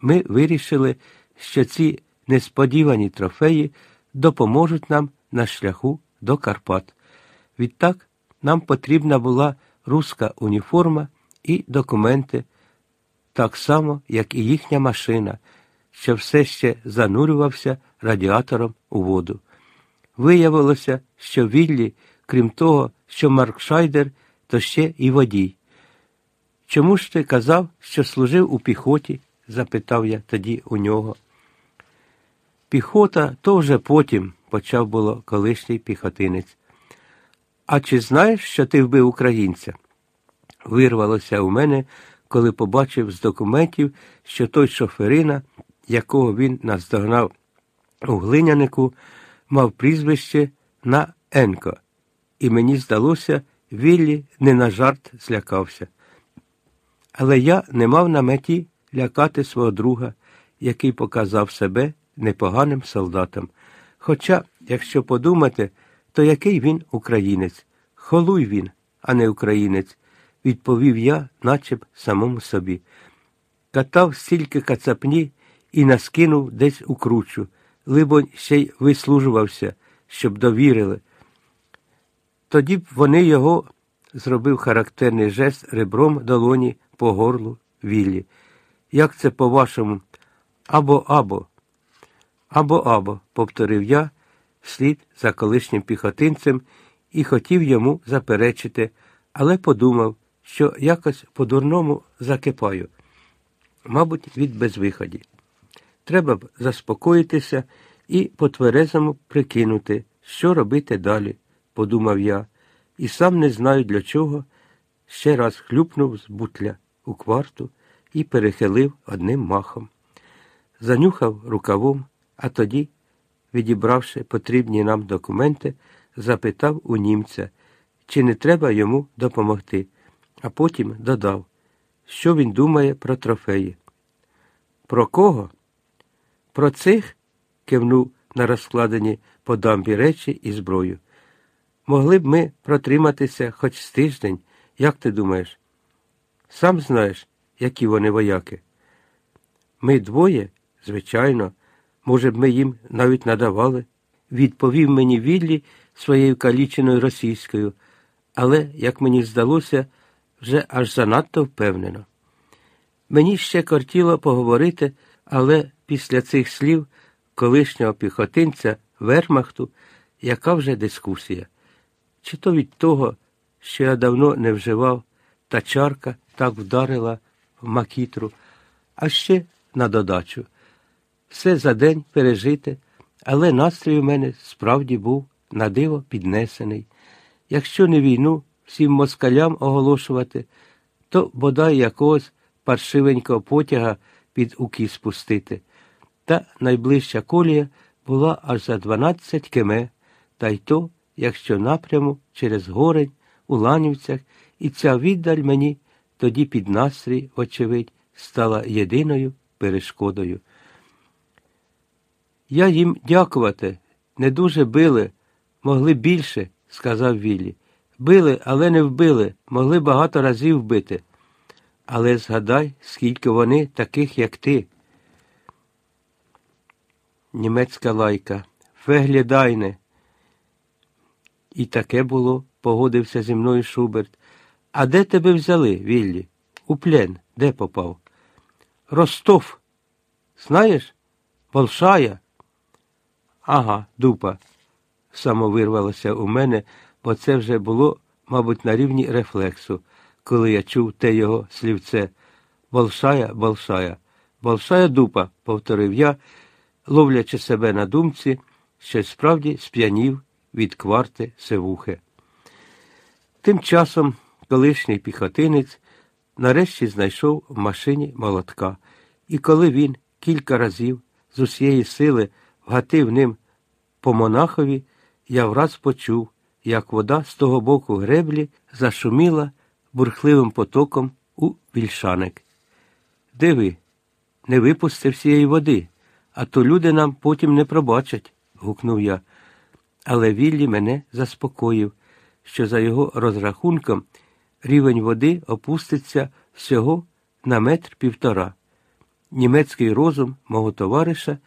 ми вирішили, що ці несподівані трофеї допоможуть нам на шляху до Карпат. Відтак нам потрібна була руська уніформа і документи, так само, як і їхня машина, що все ще занурювався радіатором у воду. Виявилося, що Віллі, крім того, що Марк Шайдер, то ще і водій. Чому ж ти казав, що служив у піхоті? Запитав я тоді у нього. Піхота то вже потім, почав було колишній піхотинець. А чи знаєш, що ти вбив українця? Вирвалося у мене, коли побачив з документів, що той шоферина, якого він наздогнав у глинянику, мав прізвище на Енко, і мені здалося, Віллі не на жарт злякався. Але я не мав на меті лякати свого друга, який показав себе непоганим солдатом. Хоча, якщо подумати, то який він українець? Холуй він, а не українець, відповів я, наче б самому собі. Катав стільки кацапні і наскинув десь у кручу, либонь, ще й вислужувався, щоб довірили. Тоді б вони його зробив характерний жест ребром долоні по горлу Віллі. Як це по-вашому? Або або. Або або, повторив я вслід за колишнім піхотинцем і хотів йому заперечити, але подумав, що якось по-дурному закипаю. Мабуть, від безвиході. Треба б заспокоїтися і по-тверезому прикинути, що робити далі, подумав я, і сам не знаю для чого. Ще раз хлюпнув з бутля у кварту і перехилив одним махом. Занюхав рукавом, а тоді, відібравши потрібні нам документи, запитав у німця, чи не треба йому допомогти, а потім додав, що він думає про трофеї. Про кого? Про цих? кивнув на розкладені по дамбі речі і зброю. Могли б ми протриматися хоч з тиждень, як ти думаєш? Сам знаєш, які вони вояки. Ми двоє, звичайно, може б, ми їм навіть надавали, відповів мені Віллі своєю каліченою російською, але, як мені здалося, вже аж занадто впевнено. Мені ще кортіло поговорити, але після цих слів колишнього піхотинця Вермахту, яка вже дискусія, чи то від того, що я давно не вживав, та чарка так вдарила макітру, а ще на додачу. Все за день пережити, але настрій у мене справді був на диво піднесений. Якщо не війну всім москалям оголошувати, то бодай якогось паршивенького потяга під уки спустити. Та найближча колія була аж за 12 кеме, та й то, якщо напряму через горень у Ланівцях, і ця віддаль мені тоді під настрій, очевидь, стала єдиною перешкодою. Я їм дякувати, не дуже били, могли більше, сказав Віллі. Били, але не вбили, могли багато разів вбити. Але згадай, скільки вони таких, як ти. Німецька лайка. Феглядайне. І таке було, погодився зі мною Шуберт. А де тебе взяли, Віллі? У плен, де попав? Ростов. Знаєш? Большая? Ага, дупа. Самовирвалося у мене, бо це вже було, мабуть, на рівні рефлексу, коли я чув те його слівце. Большая, большая. Большая дупа, повторив я, ловлячи себе на думці, що справді сп'янів від кварти севухи. Тим часом колишній піхотинець нарешті знайшов в машині молотка, і коли він кілька разів з усієї сили вгатив ним по монахові, я враз почув, як вода з того боку греблі зашуміла бурхливим потоком у вільшаник. Диви, не випусти всієї води, а то люди нам потім не пробачать, гукнув я. Але Віллі мене заспокоїв, що за його розрахунком рівень води опуститься всього на метр півтора. німецький розум мого товариша